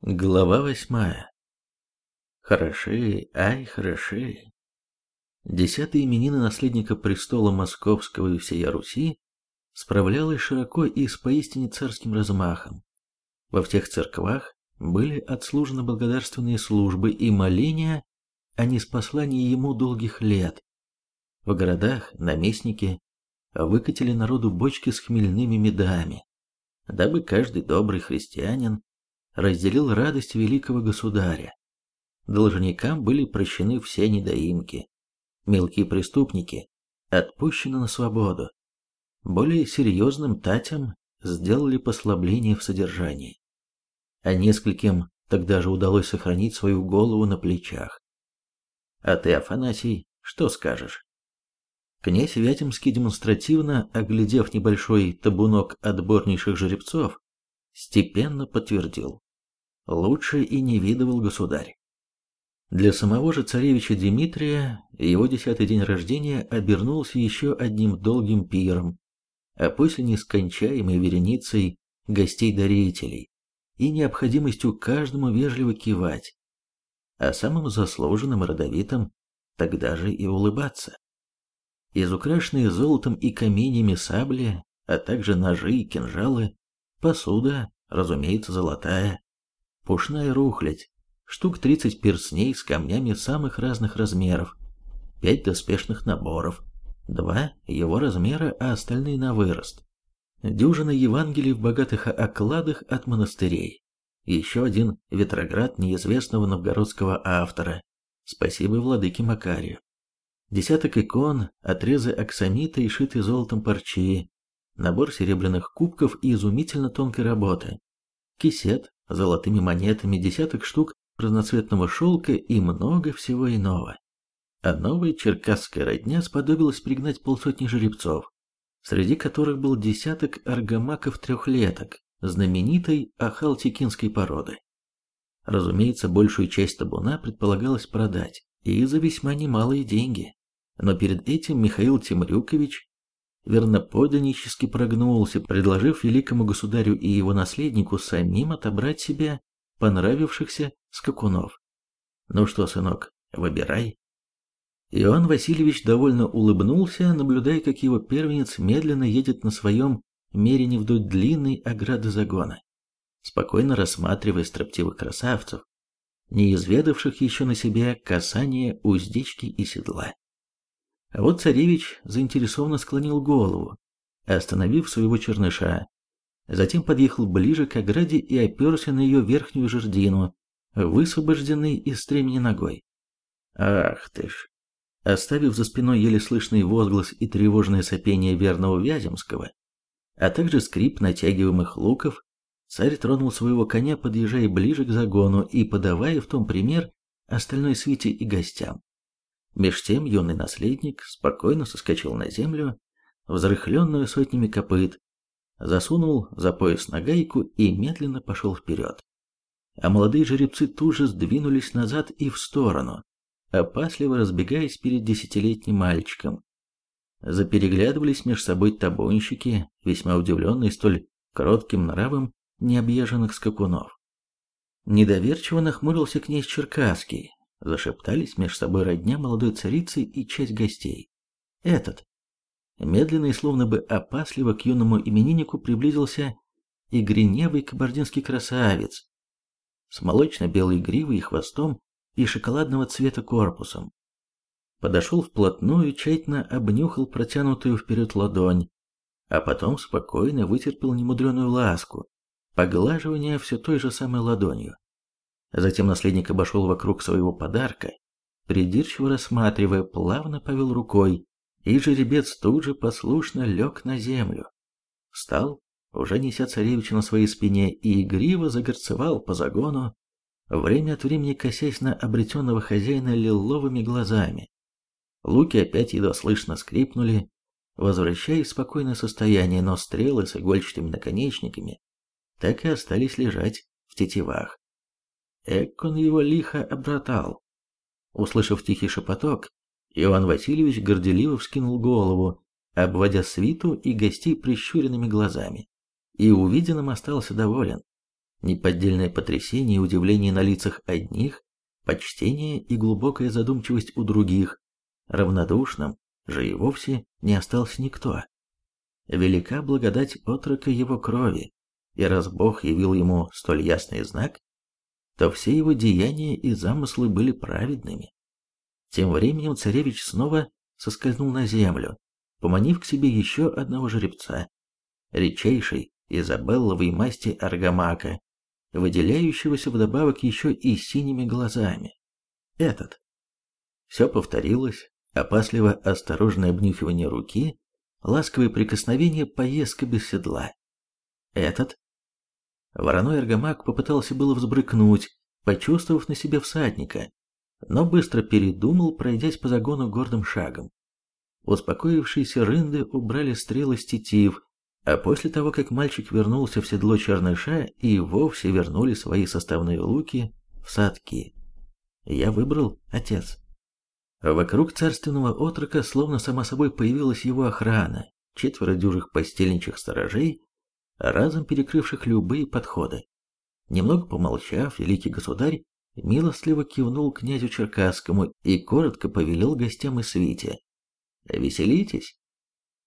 Глава восьмая. Хороши, ай, хороши. Десятые именины наследника престола Московского и всея Руси справлялось широко и с поистине царским размахом. Во всех церквах были отслужены благодарственные службы и моления о неспослании ему долгих лет. В городах наместники выкатили народу бочки с хмельными медами, дабы каждый добрый христианин разделил радость великого государя. Должникам были прощены все недоимки. Мелкие преступники отпущены на свободу. Более серьезным татям сделали послабление в содержании. А нескольким тогда же удалось сохранить свою голову на плечах. А ты, Афанасий, что скажешь? Князь Вятимский демонстративно, оглядев небольшой табунок отборнейших жеребцов, степенно подтвердил. Лучше и не видывал государь. Для самого же царевича Дмитрия его десятый день рождения обернулся еще одним долгим пиром, а после нескончаемой вереницей гостей-дарителей и необходимостью каждому вежливо кивать, а самым заслуженным родовитым тогда же и улыбаться. Из украшенные золотом и каменями сабли, а также ножи и кинжалы, посуда, разумеется, золотая, пушная рухлядь, штук 30 перстней с камнями самых разных размеров, пять доспешных наборов, два его размера, а остальные на вырост, дюжина Евангелий в богатых окладах от монастырей, еще один ветроград неизвестного новгородского автора, спасибо владыке Макарию, десяток икон, отрезы аксамита и шитые золотом парчи, набор серебряных кубков и изумительно тонкой работы, кисет золотыми монетами, десяток штук разноцветного шелка и много всего иного. А новая черкасская родня сподобилась пригнать полсотни жеребцов, среди которых был десяток аргамаков-трехлеток, знаменитой ахалтикинской породы. Разумеется, большую часть табуна предполагалось продать, и за весьма немалые деньги. Но перед этим Михаил Тимрюкович верноподданнически прогнулся, предложив великому государю и его наследнику самим отобрать себе понравившихся скакунов. «Ну что, сынок, выбирай». Иоанн Васильевич довольно улыбнулся, наблюдая, как его первенец медленно едет на своем мерине вдоль длинной ограды загона, спокойно рассматривая строптивых красавцев, не изведавших еще на себе касание уздечки и седла. А вот царевич заинтересованно склонил голову, остановив своего черныша. Затем подъехал ближе к ограде и оперся на ее верхнюю жердину, высвобожденный из стремени ногой. Ах ты ж! Оставив за спиной еле слышный возглас и тревожное сопение верного Вяземского, а также скрип натягиваемых луков, царь тронул своего коня, подъезжая ближе к загону и подавая в том пример остальной свите и гостям. Меж тем юный наследник спокойно соскочил на землю, взрыхленную сотнями копыт, засунул за пояс нагайку и медленно пошел вперед. А молодые жеребцы тут же сдвинулись назад и в сторону, опасливо разбегаясь перед десятилетним мальчиком. Запереглядывались меж собой табунщики, весьма удивленные столь кротким нравом необъезженных скакунов. Недоверчиво нахмурился князь Черкасский, Зашептались меж собой родня молодой царицы и часть гостей. Этот. Медленно и словно бы опасливо к юному имениннику приблизился и гриневый кабардинский красавец с молочно-белой гривой и хвостом и шоколадного цвета корпусом. Подошел вплотную, тщательно обнюхал протянутую вперед ладонь, а потом спокойно вытерпел немудреную ласку, поглаживание все той же самой ладонью. Затем наследник обошел вокруг своего подарка, придирчиво рассматривая, плавно повел рукой, и жеребец тут же послушно лег на землю. Встал, уже неся царевича на своей спине, и игриво загорцевал по загону, время от времени косясь на обретенного хозяина лиловыми глазами. Луки опять едва слышно скрипнули, возвращаясь в спокойное состояние, но стрелы с игольчатыми наконечниками так и остались лежать в тетивах. Эк он его лихо обратал. Услышав тихий шепоток, Иван Васильевич горделиво вскинул голову, обводя свиту и гостей прищуренными глазами, и увиденным остался доволен. Неподдельное потрясение и удивление на лицах одних, почтение и глубокая задумчивость у других, равнодушным же и вовсе не остался никто. Велика благодать отрока его крови, и раз Бог явил ему столь ясный знак, то все его деяния и замыслы были праведными. Тем временем царевич снова соскользнул на землю, поманив к себе еще одного жеребца, редчайшей изабелловой масти аргамака, выделяющегося вдобавок еще и синими глазами. Этот. Все повторилось, опасливо осторожное обнюхивание руки, ласковые прикосновения, поездка без седла. Этот. Вороной аргамак попытался было взбрыкнуть, почувствовав на себе всадника, но быстро передумал, пройдясь по загону гордым шагом. Успокоившиеся рынды убрали стрелы с тетив, а после того, как мальчик вернулся в седло черныша, и вовсе вернули свои составные луки в садки. Я выбрал отец. Вокруг царственного отрока словно сама собой появилась его охрана, четверо дюжих постельничьих сторожей, разом перекрывших любые подходы. Немного помолчав, великий государь милостливо кивнул князю Черкасскому и коротко повелел гостям и свите. «Веселитесь,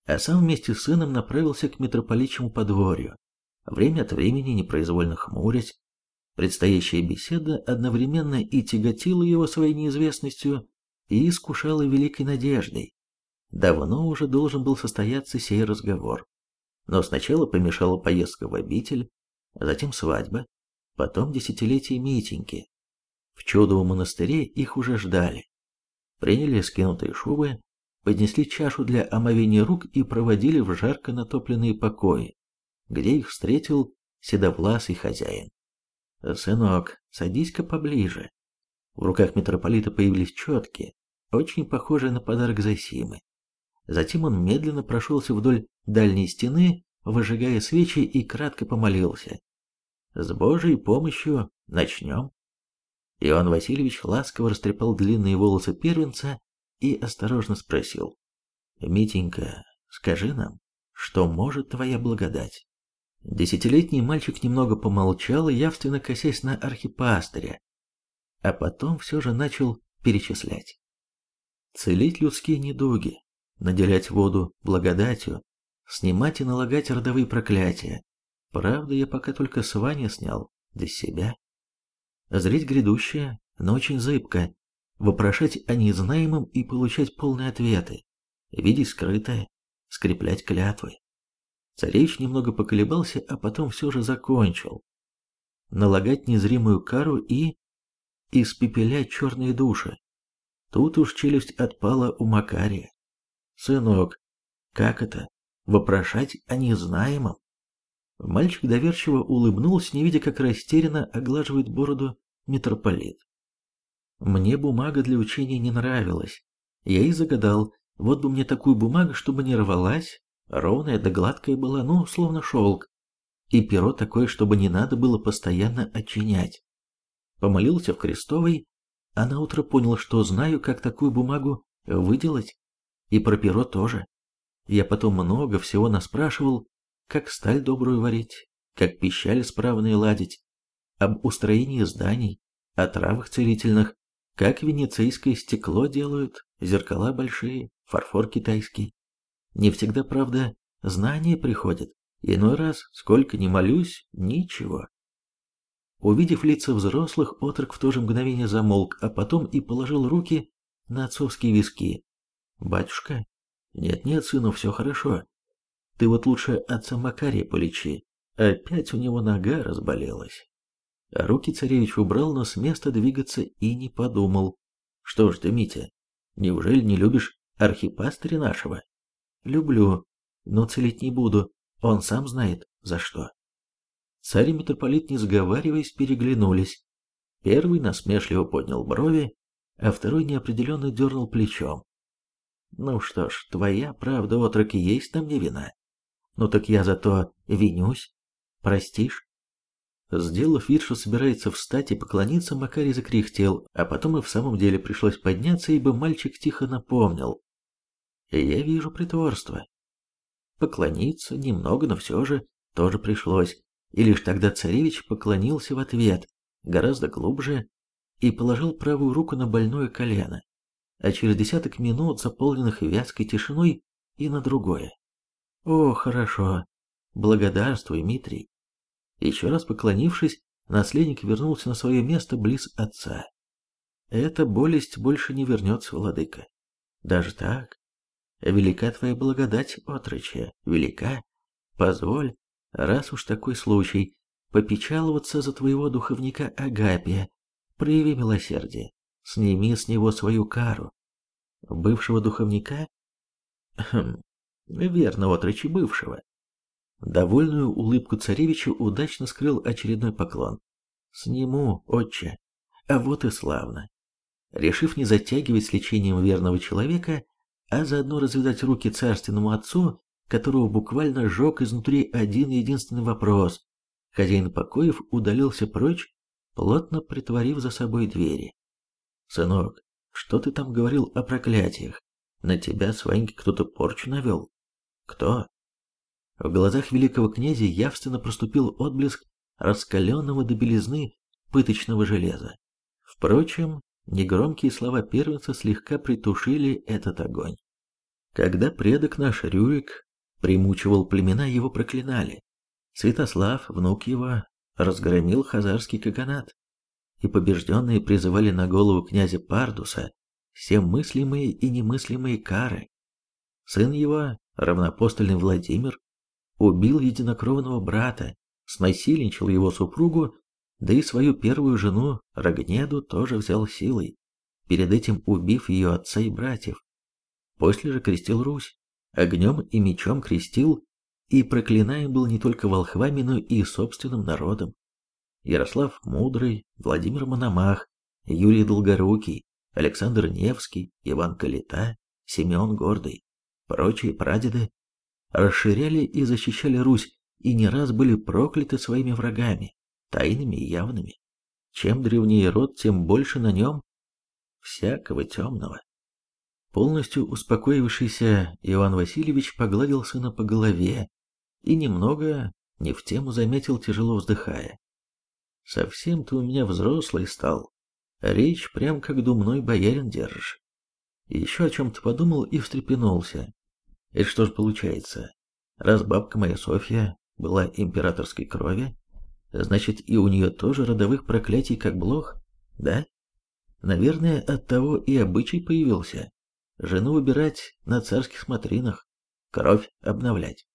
а сам вместе с сыном направился к митрополичьему подворью, время от времени непроизвольно хмурясь. Предстоящая беседа одновременно и тяготила его своей неизвестностью, и искушала великой надеждой. Давно уже должен был состояться сей разговор. Но сначала помешала поездка в обитель, затем свадьба, потом десятилетие Митеньки. В чудовом монастыре их уже ждали. Приняли скинутые шубы, поднесли чашу для омовения рук и проводили в жарко натопленные покои, где их встретил седовласый хозяин. «Сынок, садись-ка поближе». В руках митрополита появились четки, очень похожие на подарок Зосимы. Затем он медленно прошелся вдоль дальней стены, выжигая свечи и кратко помолился. «С Божьей помощью начнем». Иван Васильевич ласково растрепал длинные волосы первенца и осторожно спросил. «Митенька, скажи нам, что может твоя благодать?» Десятилетний мальчик немного помолчал, явственно косясь на архипастыря, а потом все же начал перечислять. Целить людские недуги, наделять воду благодатью, снимать и налагать родовые проклятия. Правда, я пока только с Вани снял, для себя. Зреть грядущее, но очень зыбко, вопрошать о незнаемом и получать полные ответы, видеть скрытое, скреплять клятвы. Царевич немного поколебался, а потом все же закончил. Налагать незримую кару и... испепелять черные души. Тут уж челюсть отпала у Макария. Сынок, как это? Вопрошать о незнаемом? Мальчик доверчиво улыбнулся, не видя, как растерянно оглаживает бороду митрополит. Мне бумага для учения не нравилась. Я и загадал, вот бы мне такую бумагу, чтобы не рвалась, ровная да гладкая была, ну, словно шелк. И перо такое, чтобы не надо было постоянно отчинять. Помолился в крестовой, а на утро понял, что знаю, как такую бумагу выделать. И про перо тоже. Я потом много всего наспрашивал, как сталь добрую варить, как пищали справные ладить, об устроении зданий, о травах целительных, как венецийское стекло делают, зеркала большие, фарфор китайский. Не всегда, правда, знания приходят. Иной раз, сколько ни молюсь, ничего. Увидев лица взрослых, отрок в то же мгновение замолк, а потом и положил руки на отцовские виски. «Батюшка? Нет-нет, сыну, все хорошо. Ты вот лучше отца Макария полечи. Опять у него нога разболелась». Руки царевич убрал, но с места двигаться и не подумал. Что ж ты, Митя, неужели не любишь архипастыря нашего? Люблю, но целить не буду, он сам знает, за что. Царь и митрополит, не сговариваясь, переглянулись. Первый насмешливо поднял брови, а второй неопределенно дернул плечом. Ну что ж, твоя правда, отрок, есть на мне вина. Ну так я зато винюсь. Простишь? Сделав вид, что собирается встать и поклониться, Макарий закряхтел, а потом и в самом деле пришлось подняться, ибо мальчик тихо напомнил. «Я вижу притворство». Поклониться немного, но все же тоже пришлось, и лишь тогда царевич поклонился в ответ, гораздо глубже, и положил правую руку на больное колено, а через десяток минут, заполненных вязкой тишиной, и на другое. «О, хорошо. Благодарствуй, Митрий». Еще раз поклонившись, наследник вернулся на свое место близ отца. «Эта болесть больше не вернется, владыка. Даже так? Велика твоя благодать, отрочья, велика. Позволь, раз уж такой случай, попечаловаться за твоего духовника Агапия, прояви милосердие, сними с него свою кару. Бывшего духовника? Хм, верно, отрочи бывшего. Довольную улыбку царевича удачно скрыл очередной поклон. Сниму, отче. А вот и славно. Решив не затягивать с лечением верного человека, а заодно развязать руки царственному отцу, которого буквально сжег изнутри один единственный вопрос. Хозяин покоев удалился прочь, плотно притворив за собой двери. «Сынок, что ты там говорил о проклятиях? На тебя с Ванькой кто-то порчу навел?» «Кто?» В глазах великого князя явственно проступил отблеск раскаленного до белизны пыточного железа. Впрочем, Негромкие слова первенца слегка притушили этот огонь. Когда предок наш Рюрик примучивал племена, его проклинали. Святослав, внук его, разгромил хазарский каганат, и побежденные призывали на голову князя Пардуса все мыслимые и немыслимые кары. Сын его, равнопостольный Владимир, убил единокровного брата, снасильничал его супругу да и свою первую жену Рогнеду тоже взял силой, перед этим убив ее отца и братьев. После же крестил Русь, огнем и мечом крестил, и проклинаем был не только волхвами, но и собственным народом. Ярослав Мудрый, Владимир Мономах, Юрий Долгорукий, Александр Невский, Иван Калита, Семен Гордый, прочие прадеды расширяли и защищали Русь и не раз были прокляты своими врагами тайными и явными. Чем древнее род, тем больше на нем всякого темного. Полностью успокоившийся Иван Васильевич погладил сына по голове и немного не в тему заметил, тяжело вздыхая. «Совсем ты у меня взрослый стал. Речь прям как думной боярин держишь». Еще о чем-то подумал и встрепенулся. Это что ж получается? Раз бабка моя Софья была императорской крови, Значит, и у нее тоже родовых проклятий, как блох, да? Наверное, от того и обычай появился. Жену выбирать на царских смотринах, кровь обновлять.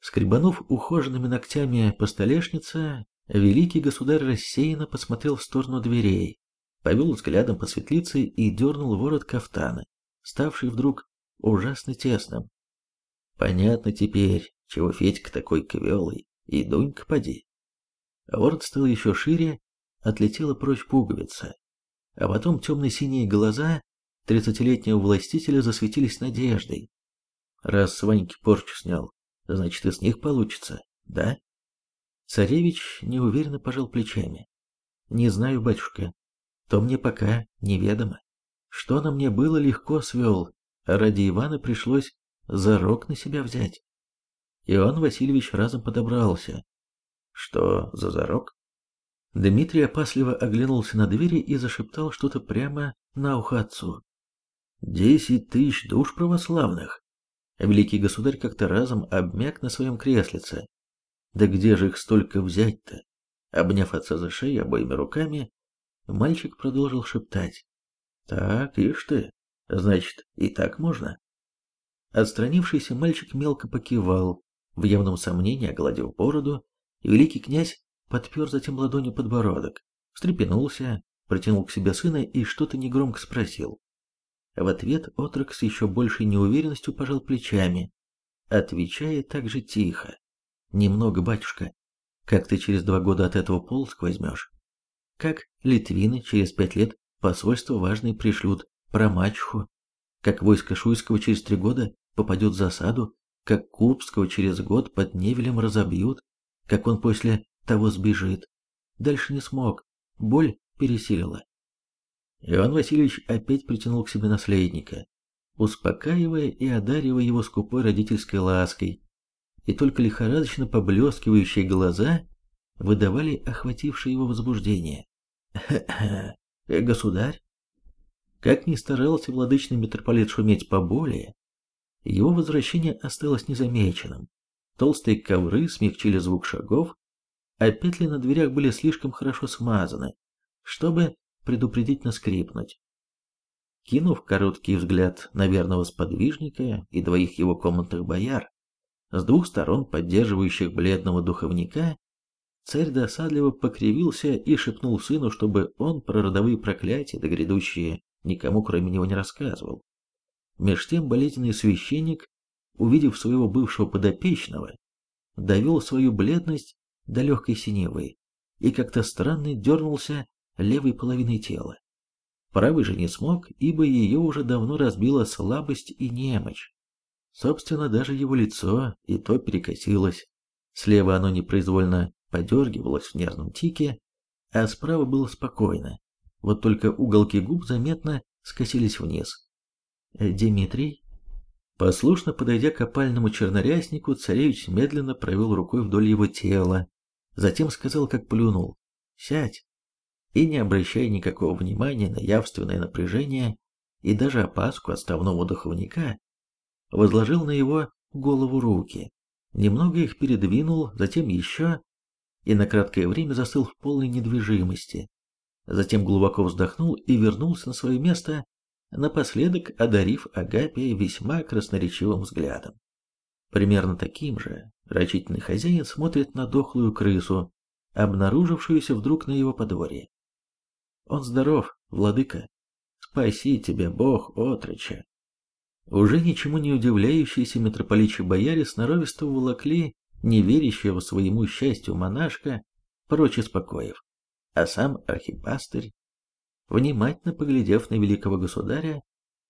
Скребанув ухоженными ногтями по столешнице, великий государь рассеянно посмотрел в сторону дверей, повел взглядом по светлице и дернул ворот кафтана, ставший вдруг ужасно тесным. Понятно теперь, чего Федька такой квелый, и Дунька поди. Ворот стал еще шире, отлетела прочь пуговица. А потом темно-синие глаза тридцатилетнего властителя засветились надеждой. Раз с Ваньки порчу снял, значит и с них получится, да? Царевич неуверенно пожал плечами. Не знаю, батюшка, то мне пока неведомо. Что на мне было, легко свел, а ради Ивана пришлось зарок на себя взять. Иоанн Васильевич разом подобрался, что за зарок? Дмитрий опасливо оглянулся на двери и зашептал что-то прямо на ухо отцу. «Десять тысяч душ православных!» Великий государь как-то разом обмяк на своем креслице. «Да где же их столько взять-то?» Обняв отца за шею обоими руками, мальчик продолжил шептать. «Так, ишь ты, значит, и так можно?» Отстранившийся мальчик мелко покивал, в явном сомнении огладив бороду и великий князь подпер затем ладонью подбородок, встрепенулся, протянул к себе сына и что-то негромко спросил. В ответ отрок с еще большей неуверенностью пожал плечами, отвечая так же тихо. «Немного, батюшка. Как ты через два года от этого полск возьмешь? Как литвины через пять лет посольство важное пришлют про мачеху? Как войско Шуйского через три года попадет в засаду? Как Курбского через год под Невелем разобьют? как он после того сбежит. Дальше не смог, боль пересилила. Иван Васильевич опять притянул к себе наследника, успокаивая и одаривая его скупой родительской лаской, и только лихорадочно поблескивающие глаза выдавали охватившее его возбуждение. государь?» Как ни старался владычный митрополит шуметь поболее, его возвращение осталось незамеченным. Толстые ковры смягчили звук шагов, а петли на дверях были слишком хорошо смазаны, чтобы предупредительно скрипнуть. Кинув короткий взгляд на верного сподвижника и двоих его комнатных бояр, с двух сторон поддерживающих бледного духовника, царь досадливо покривился и шепнул сыну, чтобы он про родовые проклятия да грядущие никому кроме него не рассказывал. Меж тем болезненный священник, увидев своего бывшего подопечного, довел свою бледность до легкой синевы и как-то странно дернулся левой половиной тела. Правый же не смог, ибо ее уже давно разбила слабость и немочь. Собственно, даже его лицо и то перекосилось. Слева оно непроизвольно подергивалось в нервном тике, а справа было спокойно. Вот только уголки губ заметно скосились вниз. «Э, «Дмитрий?» Послушно подойдя к опальному черноряснику, царевич медленно провел рукой вдоль его тела, затем сказал, как плюнул «Сядь!» и, не обращая никакого внимания на явственное напряжение и даже опаску отставного духовника, возложил на его голову руки, немного их передвинул, затем еще, и на краткое время застыл в полной недвижимости, затем глубоко вздохнул и вернулся на свое место, напоследок одарив Агапия весьма красноречивым взглядом. Примерно таким же рачительный хозяин смотрит на дохлую крысу, обнаружившуюся вдруг на его подворье. Он здоров, владыка. Спаси тебя, Бог, отроча. Уже ничему не удивляющиеся митрополичи бояре сноровисто уволокли неверящего своему счастью монашка прочь из покоев, а сам архипастырь, внимательно поглядев на великого государя,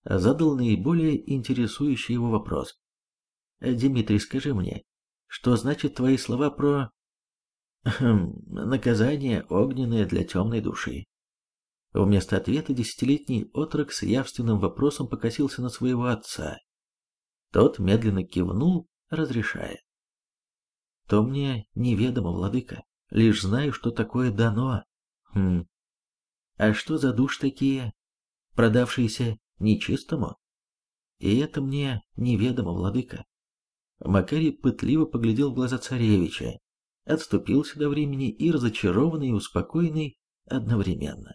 задал наиболее интересующий его вопрос. «Дмитрий, скажи мне, что значит твои слова про... Хм, наказание огненное для темной души?» Вместо ответа десятилетний отрок с явственным вопросом покосился на своего отца. Тот медленно кивнул, разрешая. То мне неведомо, владыка, лишь знаю, что такое дано. Хм. А что за душ такие, продавшиеся нечистому? И это мне неведомо, владыка. Макарий пытливо поглядел в глаза царевича, отступился до времени и разочарованный и успокоенный одновременно.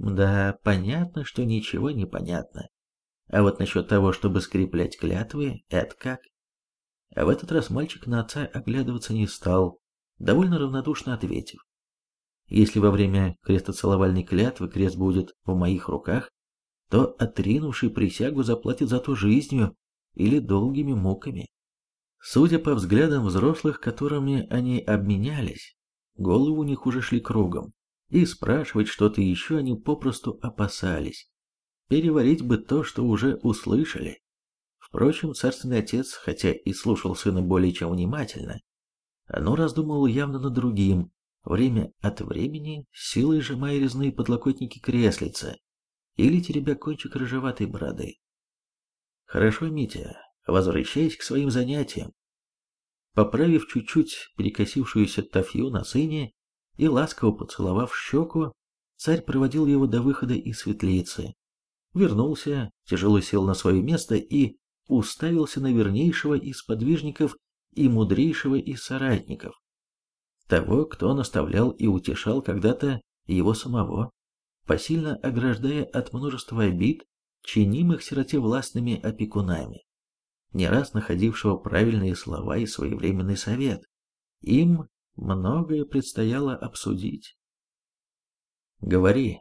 Да, понятно, что ничего не понятно. А вот насчет того, чтобы скреплять клятвы, это как? А в этот раз мальчик на отца оглядываться не стал, довольно равнодушно ответив. Если во время крестоцеловальной клятвы крест будет в моих руках, то отринувший присягу заплатит за то жизнью или долгими муками. Судя по взглядам взрослых, которыми они обменялись, головы у них уже шли кругом и спрашивать что-то еще они попросту опасались. Переварить бы то, что уже услышали. Впрочем, царственный отец, хотя и слушал сына более чем внимательно, но раздумывал явно над другим, время от времени силой сжимая резные подлокотники креслица или теребя кончик рыжеватой бороды. «Хорошо, Митя, возвращаясь к своим занятиям». Поправив чуть-чуть перекосившуюся тафью на сыне, и, ласково поцеловав щеку, царь проводил его до выхода из светлицы. Вернулся, тяжело сел на свое место и уставился на вернейшего из подвижников и мудрейшего из соратников. Того, кто наставлял и утешал когда-то его самого, посильно ограждая от множества обид, чинимых сироте властными опекунами, не раз находившего правильные слова и своевременный совет. Им многое предстояло обсудить. Говори.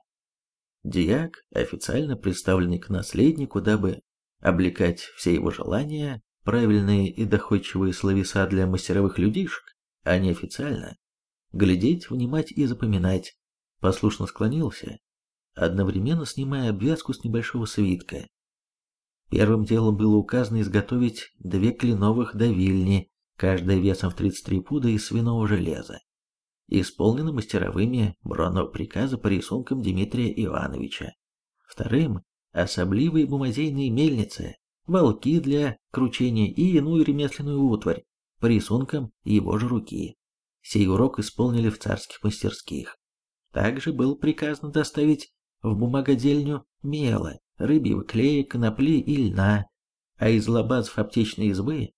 Диак, официально представленный к наследнику, дабы облекать все его желания, правильные и доходчивые словеса для мастеровых людишек, а не официально, глядеть, внимать и запоминать, послушно склонился, одновременно снимая обвязку с небольшого свитка. Первым делом было указано изготовить две кленовых давильни каждая весом в 33 пуда из свиного железа, исполнена мастеровыми бронного приказа по рисункам Дмитрия Ивановича. Вторым – особливые бумазейные мельницы, волки для кручения и иную ремесленную утварь по рисункам его же руки. сей урок исполнили в царских мастерских. Также было приказано доставить в бумагодельню мела, рыбьего клея, конопли и льна, а из лобазов аптечной избы,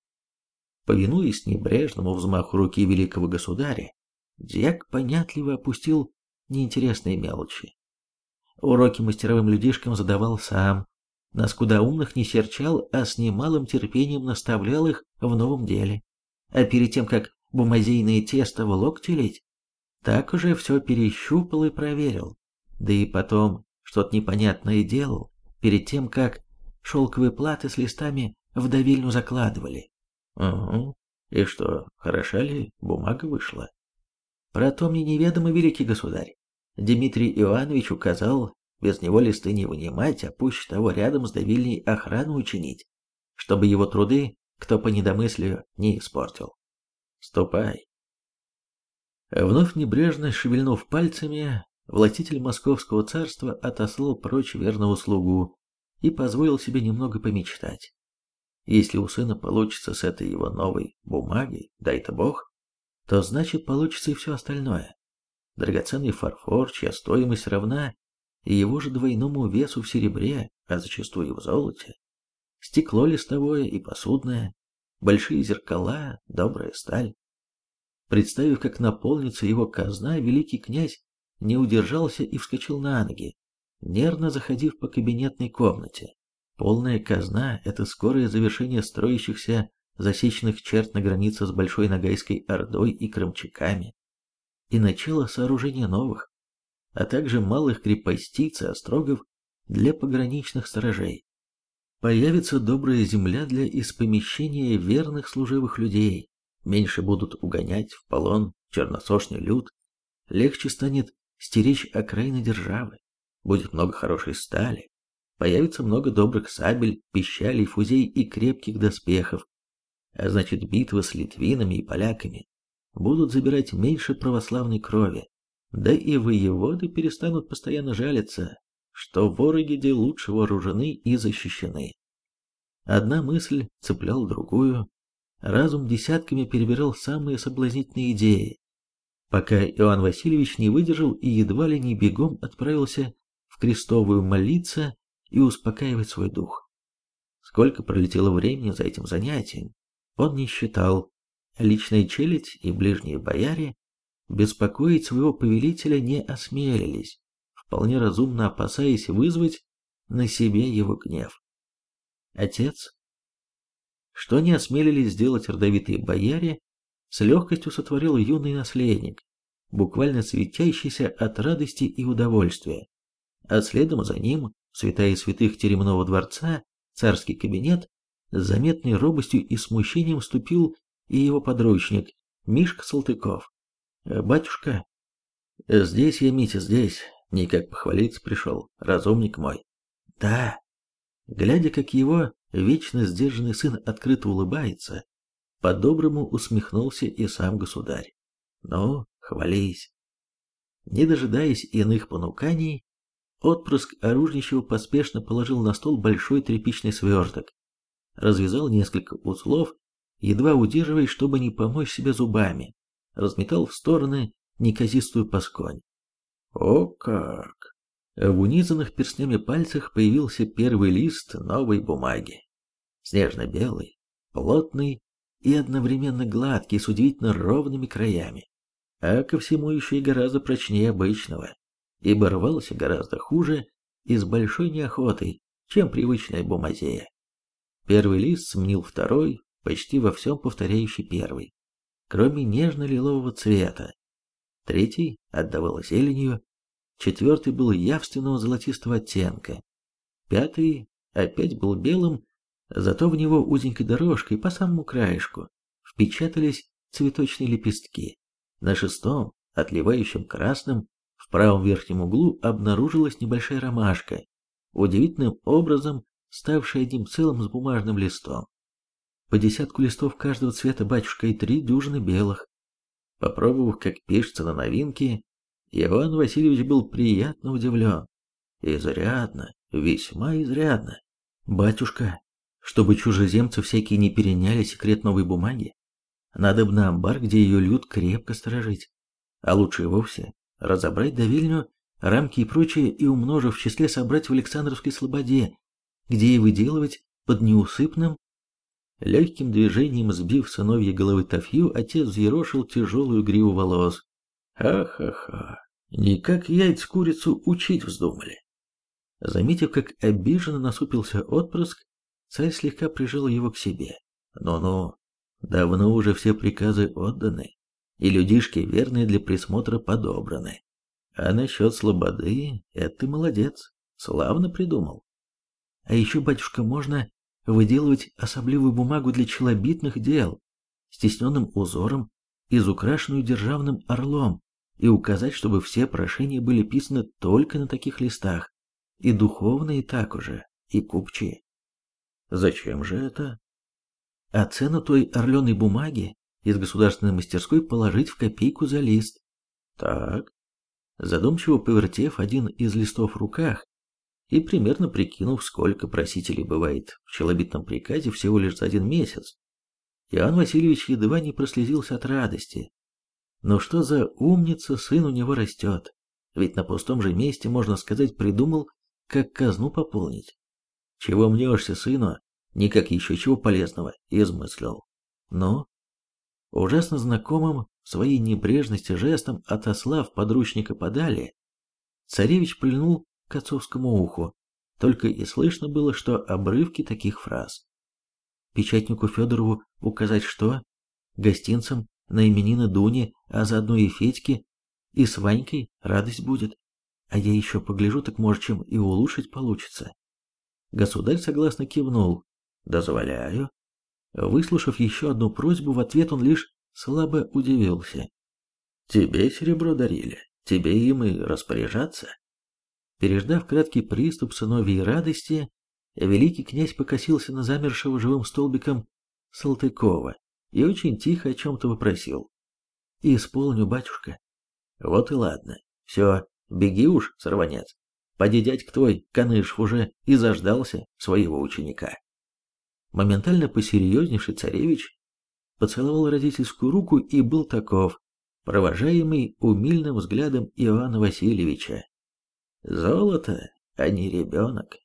повинуясь небрежному взмаху руки великого государя, дьяк понятливо опустил неинтересные мелочи. Уроки мастеровым людишкам задавал сам, нас куда умных не серчал, а с немалым терпением наставлял их в новом деле. А перед тем, как бумазейное тесто в локти лить, так уже все перещупал и проверил. Да и потом что-то непонятное делал, перед тем, как шелковые платы с листами в давильню закладывали. Угу. И что, хороша ли бумага вышла? Про то мне неведомо, великий государь. Дмитрий Иванович указал без него листы не вынимать, а пусть того рядом с давильней охрану учинить, чтобы его труды кто по недомыслию не испортил. Ступай. Вновь небрежно шевельнув пальцами, властитель московского царства отослал прочь верного слугу и позволил себе немного помечтать. Если у сына получится с этой его новой бумагой, дай-то бог, то значит получится и все остальное. Драгоценный фарфор, чья стоимость равна его же двойному весу в серебре, а зачастую и в золоте. Стекло листовое и посудное, большие зеркала, добрая сталь. Представив, как наполнится его казна, великий князь не удержался и вскочил на ноги, нервно заходив по кабинетной комнате. Полная казна – это скорое завершение строящихся засеченных черт на границе с Большой Ногайской Ордой и Крымчаками, и начало сооружения новых, а также малых крепостиц и острогов для пограничных сторожей. Появится добрая земля для испомещения верных служивых людей, меньше будут угонять в полон черносошный люд, легче станет стеречь окраины державы, будет много хорошей стали, появится много добрых сабель, пищалей, фузей и крепких доспехов, а значит битвы с литвинами и поляками будут забирать меньше православной крови, да и воеводы перестанут постоянно жалиться, что вороги лучше вооружены и защищены. Одна мысль цепляла другую, разум десятками перебирал самые соблазнительные идеи, пока Иоанн Васильевич не выдержал и едва ли не бегом отправился в крестовую молиться и успокаивать свой дух. Сколько пролетело времени за этим занятием, он не считал. Личная челядь и ближние бояре беспокоить своего повелителя не осмелились, вполне разумно опасаясь вызвать на себе его гнев. Отец, что не осмелились сделать родовитые бояре, с легкостью сотворил юный наследник, буквально светящийся от радости и удовольствия, а следом за ним, святая святых теремного дворца, царский кабинет, с заметной робостью и смущением вступил и его подручник, Мишка Салтыков. Э, «Батюшка?» «Здесь я, Митя, здесь. Никак похвалиться пришел, разумник мой». «Да». Глядя, как его вечно сдержанный сын открыто улыбается, по-доброму усмехнулся и сам государь. «Ну, хвались». Не дожидаясь иных понуканий, отпрыск оружничего поспешно положил на стол большой тряпичный сверток, развязал несколько узлов, едва удерживаясь, чтобы не помочь себе зубами, разметал в стороны неказистую пасконь. О как! В унизанных перстнями пальцах появился первый лист новой бумаги. Снежно-белый, плотный и одновременно гладкий, с удивительно ровными краями. А ко всему еще и гораздо прочнее обычного, ибо рвался гораздо хуже и с большой неохотой, чем привычная бумазея. Первый лист сменил второй, почти во всем повторяющий первый кроме нежно-лилового цвета. Третий отдавал зеленью, четвертый был явственного золотистого оттенка, пятый опять был белым, зато в него узенькой дорожкой по самому краешку впечатались цветочные лепестки. На шестом, отливающем красным, в правом верхнем углу обнаружилась небольшая ромашка, удивительным образом ставшая одним целым с бумажным листом по десятку листов каждого цвета батюшка и три дюжины белых. Попробовав, как пишется на новинке, Иван Васильевич был приятно удивлен. Изрядно, весьма изрядно. Батюшка, чтобы чужеземцы всякие не переняли секрет новой бумаги, Надо бы на амбар, где ее люд крепко сторожить. А лучше и вовсе разобрать давильню, рамки и прочее, и умножив в числе собрать в Александровской слободе, где и выделывать под неусыпным. Легким движением сбив сыновья головы тафью, отец взъерошил тяжелую гриву волос. Ха-ха-ха, никак яйц курицу учить вздумали. Заметив, как обиженно насупился отпрыск, царь слегка прижал его к себе. Ну-ну, давно уже все приказы отданы, и людишки верные для присмотра подобраны. А насчет слободы, это ты молодец, славно придумал. А еще, батюшка, можно выделывать особливую бумагу для челобитных дел, с тисненным узором, изукрашенную державным орлом, и указать, чтобы все прошения были писаны только на таких листах, и духовные так уже, и купчие. Зачем же это? А цену той орленой бумаги из государственной мастерской положить в копейку за лист. Так. Задумчиво повертев один из листов в руках и примерно прикинув, сколько просителей бывает в челобитном приказе всего лишь за один месяц, Иоанн Васильевич едва не прослезился от радости. Но что за умница сын у него растет? Ведь на пустом же месте, можно сказать, придумал, как казну пополнить. Чего мнешься, сыну? Никак еще чего полезного измыслил. Ну, ужасно знакомым своей небрежности жестом отослав подручника подали, царевич прильнул к отцовскому уху, только и слышно было, что обрывки таких фраз. Печатнику Федорову указать что? Гостинцам на именины Дуни, а заодно и Федьке, и с Ванькой радость будет. А я еще погляжу, так может чем и улучшить получится. Государь согласно кивнул. Дозволяю. Выслушав еще одну просьбу, в ответ он лишь слабо удивился. Тебе серебро дарили, тебе им и распоряжаться. Переждав краткий приступ сыновьей радости, великий князь покосился на замершего живым столбиком Салтыкова и очень тихо о чем-то вопросил. «Исполню, батюшка». «Вот и ладно. Все, беги уж, сорванец. Поди дядька твой, Каныш, уже и заждался своего ученика». Моментально посерьезневший царевич поцеловал родительскую руку и был таков, провожаемый умильным взглядом Иоанна Васильевича. Золото, а не ребенок.